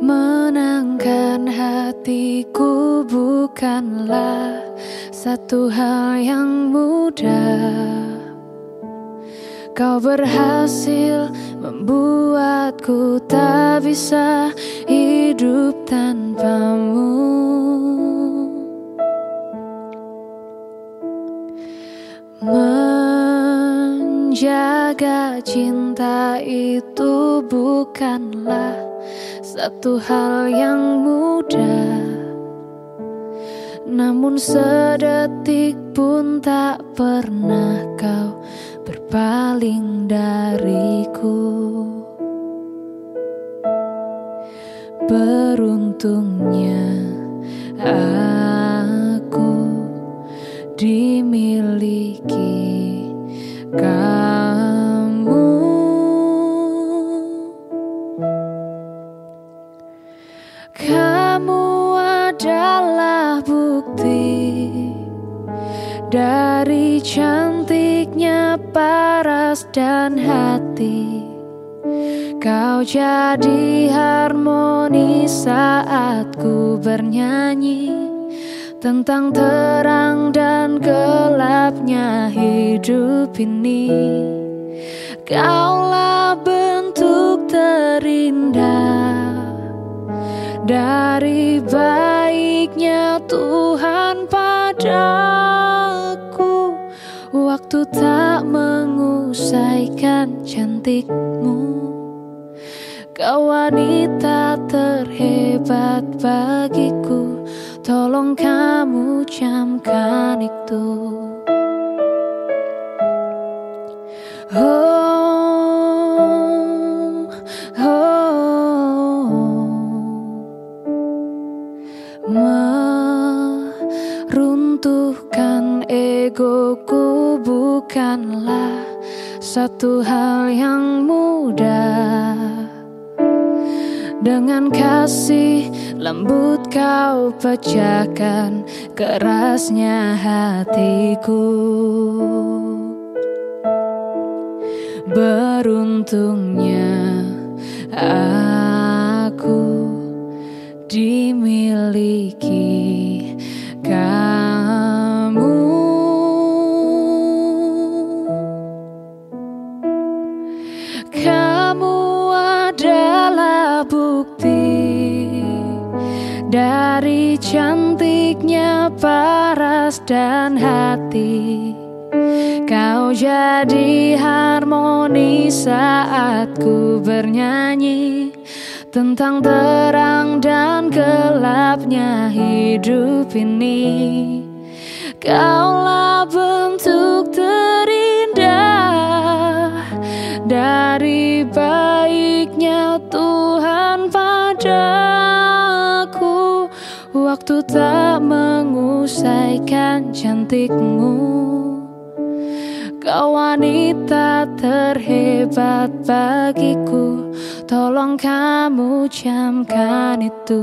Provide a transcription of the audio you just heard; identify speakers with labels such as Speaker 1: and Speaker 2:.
Speaker 1: Menangkan hatiku bukanlah satu hal yang mudah. Kau berhasil membuatku tak bisa hidup tanpa Menjaga cinta itu bukanlah satu hal yang mudah. Namun sedetik pun tak pernah kau berpaling dariku. Beruntungnya aku dimiliki kamu dari cantiknya paras dan hati Kau jadi harmoni saat ku bernyanyi Tentang terang dan gelapnya hidup ini. Kaulah bentuk terindah Dari baiknya Tuhan padaku Waktu tak mengusaikan cantikmu Kau wanita terhebat bagiku. Tolong kamu camkan itu. Oh, oh, Meruntuhkan egoku bukanlah satu hal yang mudah. Dengan kasih lembut kau pecahkan kerasnya hatiku. Beruntungnya aku dimiliki. Kamu Kamu adalah bukti dari cantiknya paras dan hati. Kau jadi harmoni saat ku bernyanyi Tentang terang dan gelapnya hidup ini. Kaulah Tuhan padaku Waktu tak mengusaikan cantikmu. Kau wanita terhebat bagiku Tolong kamu camkan itu